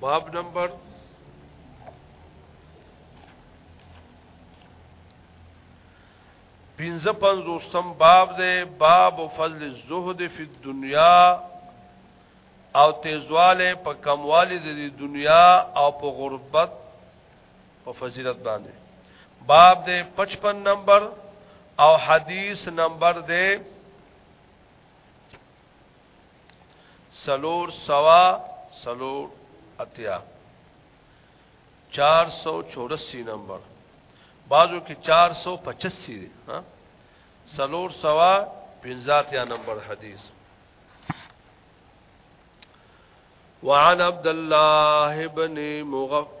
باب نمبر پینزه پنزوستم باب ده باب فضل الزهد فی الدنیا او تیزواله په کموالی د دنیا او په غربت په فضیلت باندې باب ده 55 نمبر او حدیث نمبر ده سلور سوا سلور اتیا 484 نمبر بعضو کې 485 دی ها سلور سوا 50 نمبر حدیث وعن عبد الله بن مغفر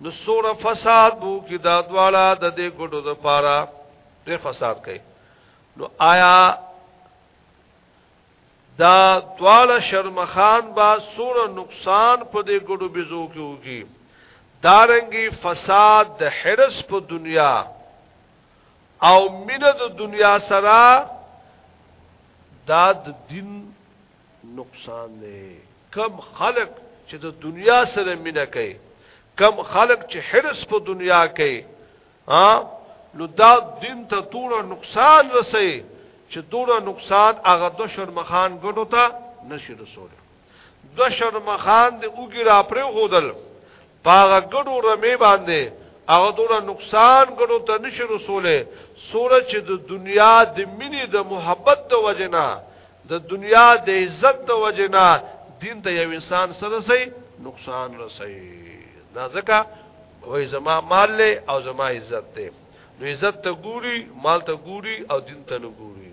نو سوره فساد بو کی دا دواړه د دې ګډو د پاره په فساد کوي نو آیا دا دواړه شرمخان با سوره نقصان په دې ګډو بيزو کې وږي دارنګي فساد د حرس په دنیا او مینه د دنیا سره دا د دین نقصان دی کم خلق چې د دنیا سره مینه کوي کم خلق چې حرس په دنیا کوي ها نو دا دین ته دوره نقصان رسي چې دوره نقصان هغه د شرمخان ګټو ته نشي رسول د شرمخان د اوګي را پرې خودل پاغه ګډو رمې باندې هغه دوره نقصان ګډو ته نشي رسوله سوره چې د دنیا د مینې د محبت د وجنا د دنیا د عزت د وجنا دین ته یو انسان سره سي نقصان رسي دا ځکه وای زما مال له او زما عزت ته نو عزت ته ګوري مال ته ګوري او دین ته نه ګوري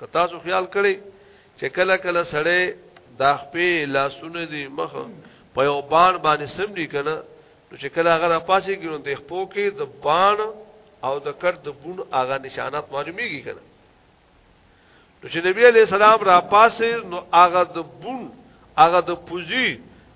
که تاسو خیال کړئ چې کله کله سړی دا خپې لاسونه دي مخ په یو بان باندې سم دي کنه نو چې کله هغه پاسې کینو د خپو کې د بان او د کټ د بون هغه نشانات معلومیږي کنه نو چې نبی علی السلام را پاسې نو هغه د بون هغه د پوزي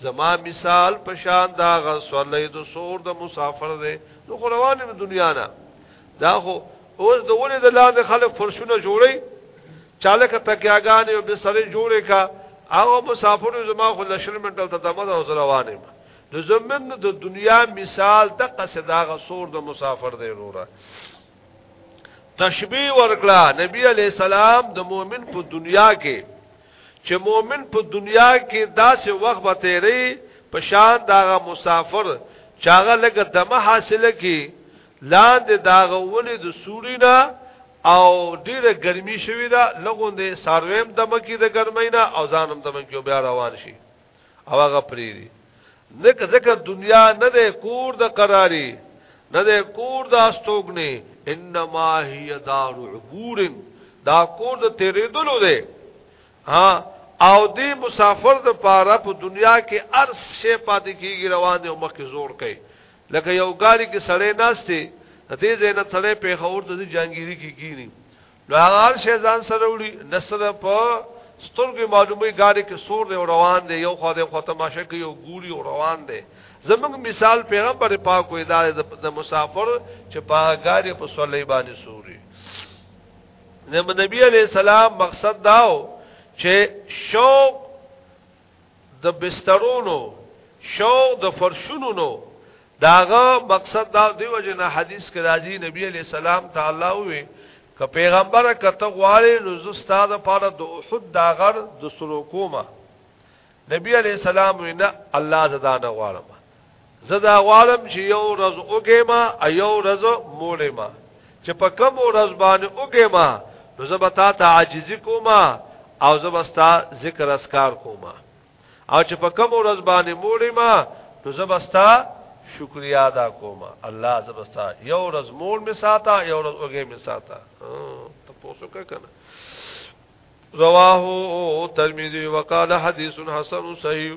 زما مثال پشان دا غ سورلې د سور د مسافر دی نو خو روانم دنیا نه دا خو اوس د ولې د لاندې خلک فرشونه جوړي چاله ک تکیاګان او به سره جوړي کا هغه مسافر زما خو لشل منټل ته دمه او روانم نو زمنګ د دنیا مثال د قصدا غ سور د مسافر دی وروره تشبیه ورکړه نبی علی السلام د مؤمن په دنیا کې چې مؤمن په دنیا کې داسې وخت به تیری په شان داغه مسافر چاغه لګه دمه حاصله کی لاندې داغه ونی د سوري نه او ډیره ګرمي شوی دا لګوندې سارویم دمه کې د ګرمۍ نه او ځانم دمه کې بیا روان شي او هغه پریری ځکه ځکه دنیا نه ده کور د قراری نه ده کور د استوګنې انما هي دار عبور دا کور د تیرېدلو ده ها او دی مسافر د پاره په دنیا کې ارس شی پاتې کیږي روان دی او مخ کې زور کوي لکه یو ګاری کې سړی ناشته د دې زینت سړی په خور د جنگیری کې کی کینی نو هغه شی ځان سره وړي د سره په سترګې معلومي ګاډي کې سور دی روان دی یو خو د خو تماشه کې یو ګوري او روان دی زموږ مثال پیغمبر پاک وې دا د مسافر چې په ګاډي په صلی باندې سوري نبی علیہ السلام مقصد داو چې شوق د بسترونو شوق د فرشونو نو داغه مقصد دا دیو جن حدیث کې راځي نبی علی سلام تعالی وي که پیغمبر کته غواړي نو زستا د پاره د احد داغر د سرو کومه نبی علی سلام وینا الله زدان غواړم زدا غوالم چې یو ورځ اوګه ما ایو ورځ مولې ما چې په کم ورځ باندې اوګه ما نو زبتا ته عاجزی کوما او زبستا ذکر اسکار کوما او چې په کم ورځ باندې مولې ما نو زبستا شکریا ادا کوما الله زبستا یو ورځ مول می ساته یو ورځ اوګه می ساته ته پوسو کا کنه رواه ترمذی وقال حدیث حسن صحیح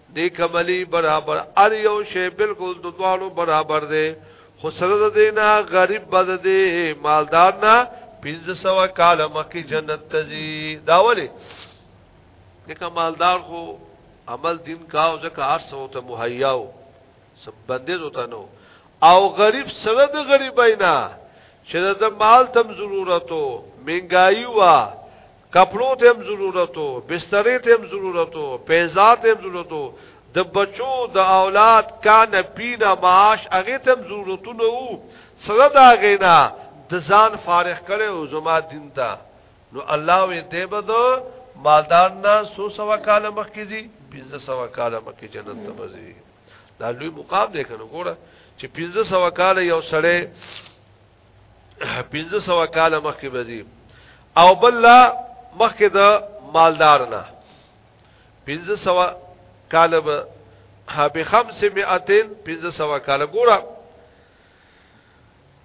دی کملی برابر ار یو شی بالکل د دوالو برابر دی خو سره د دینا غریب بد دی مالدار نه 1500 کال مکی جنت تزي داوله دغه مالدار خو عمل دین کا او ځکه هر څه ته مهیاو سب بندیز وته نو او غریب سره د غریبینا چې د مال تم ضرورتو منګایي وا کپړو ته هم ضرورت وو بسترې ته هم ضرورت وو پیزا ته هم ضرورت وو د بچو د اولاد کان پینا معاش هغه ته هم ضرورتونه وو سره دا غینا د ځان فارغ کړي او زما دین ته نو الله وې دې بد مالدار نه سو سوا کال مخکې دي 1500 کال مخکې جنت ته وځي دا لوی مقام دی کنه ګوره چې 1500 کال یو سړی 1500 کال مخکې بزي او بل لا مخکې د مالدار نه 1500 کال به به 500 1500 کال ګوره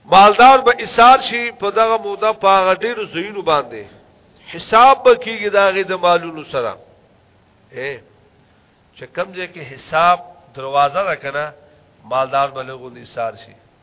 مالدار به ایثار شي په دغه موده په غډیر زینو باندې حساب به کیږي داغه د مالونو سره اے چې کمځه کې حساب دروازه ده کنه مالدار بلغو نثار شي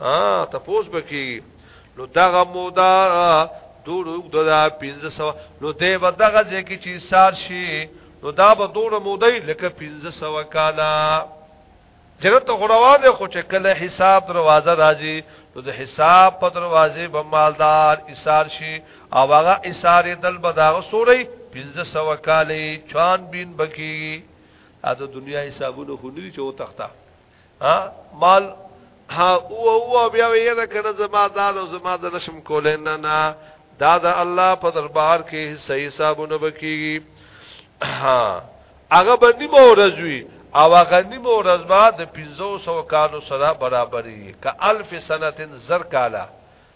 ها تپوس بکی نو دغه مودا دوړو دغه 1500 نو دی به دغه ځکه چې سار شي نو دا به دوړو مودای لکه 1500 کالا جنت غروازه خو چې کله حساب دروازه راځي نو د حساب په دروازه به مالدار ایثار شي او هغه ایثار دل به دا سوري 1500 کالې چان بین بکی دا د دنیا حسابونو خو نه دي چې او تخته ها مال ها او او بیا وی دا کنه زما دا دا زما د نشم کولای نه نه دا د الله په دربار کې صحیح حسابونه بکی ها هغه باندې مو ورځوي او هغه نیمه ورځ بعد 500 کالو سره برابرې ک الف سنتن زر کاله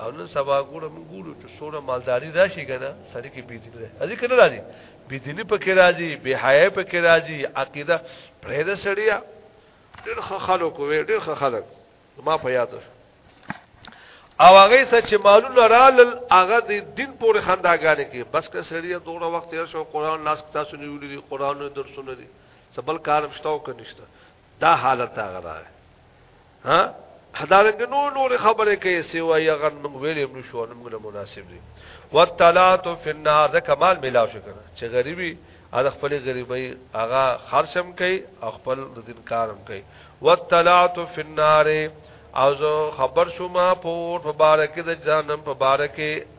او نن سبا ګوره موږ ګورو چې سوره مالداری راشي کنه سړی کې بي دیني راځي ځکه نه راځي بي دیني پکې راځي بي حیا پکې راځي عقیده پرې د سړیا ډېر خلکو وي ډېر خلک ما په یاد او هغه څه چې مالونه رال هغه د دین پورې خنداګانې کې بس که سړیا دوه وخت یې شو قران لاس تاسو نیولې قران درسونه دي سبل کارم شتاو کنيشته دا حالت هغه ده ها حدارنګ نو نور خبره کوي سیوا یا غن موږ ویلې موږ شو نو موږ مناسب دي وتلات فی النار د کمال ملاو شو کنه چې غریبي هغه خپل غریبي هغه خرشم کوي او خپل دین کارم کوي وتلات فی النار او زه خبر شوم په مبارک د جانم مبارک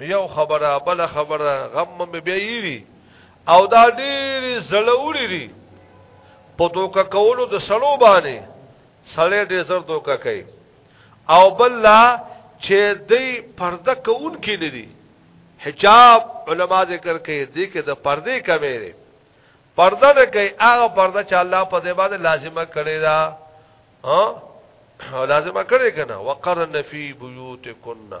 یو خبره بل خبره غم مې بیا یری او دا ډېر زړوري دي په دوکا کولو د سړو باندې سړې ډېر زر دوکا کوي او بل لا چې دې پرده کوون کې نه دي حجاب علما ذکر کوي دې کې د پردې کمې دي پرده نه کوي هغه پرده چې الله په دې باندې لازمه کړی دا ها لازمه کړی کنه وقرن فی بیوتکنا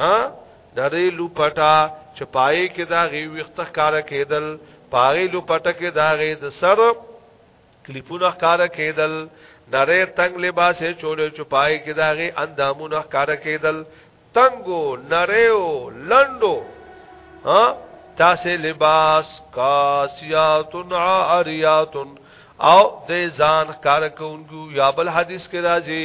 ها د دې لوپټا چې پای کې دا غي وخت ښکارا کېدل پای لوپټا کې دا غي د سر کلیپونه ښکارا کېدل نری تنگ لباس چولې چې پای کې دا غي اندامونه ښکارا کېدل تنگو نریو لندو ها تاسې لباس کاسیات عاریات او د ځان ښکارا کوونکو یا بل حدیث کې راځي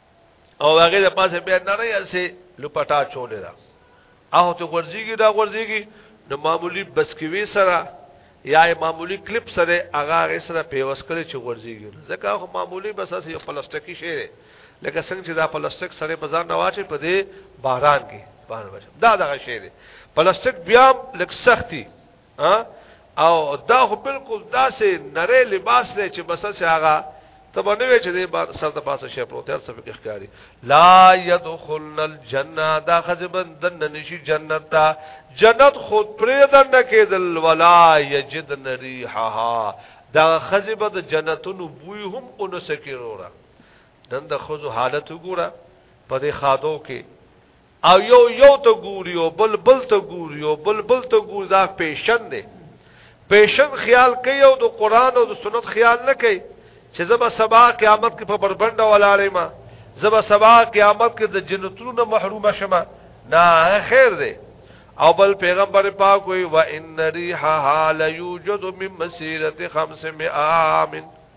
او هغه د پاسه بیا نه نه یسي لپټا چولې دا هغه ته ورځيږي دا ورځيږي نو معمولی بسکوي سره یا معمولی کلیپ سره هغه هغه سره پیوس کړي چې ورځيږي ځکه هغه معمولی بس اسی پلاستیکي شی دی لکه څنګه چې دا پلاستیک سره بازار نه واچي په دې باران کې باران واچي دا دغه شی دی پلاستیک بیا لک سختي ها او دا خو بالکل داسې نری لباس دی چې بس سه هغه تبه نه وی چې د سر د پاسه شي پروت هر څه کې ښکاری لا يدخل الجنه دا خزبن دن نشي جنت ته جنت خود پرې دن کېدل ولا يجدن ريحها دا خزبه د جنتونو بوی هم اون سکیرورا نن د خزو حالت وګوره په دې خادو کې او یو یو ته ګوري او بل بل ته ګوري او بل بل ته ګوري دا پیشن دی پیشن خیال کوي او د قران او د سنت خیال نه کوي چې زما سبا قیامت کې په بربنده ولاړې ما زما سبا قیامت کې د جنتونو محرومه شمه نه خیر دی او بل پیغمبر پاک وی و ان ریحها لا یوجد من مسیرت 500 عام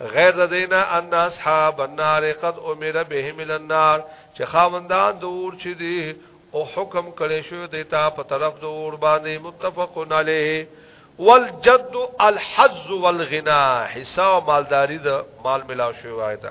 غیر دینا ان اصحاب النار قد امر بهم الى النار چې خاوندان د اور چې دي او حکم کړي شو د تا په طرف د اور باندې متفقون علیه والجد الحظ والغنا حصہ او مالداری د مال ملاو شوی وایته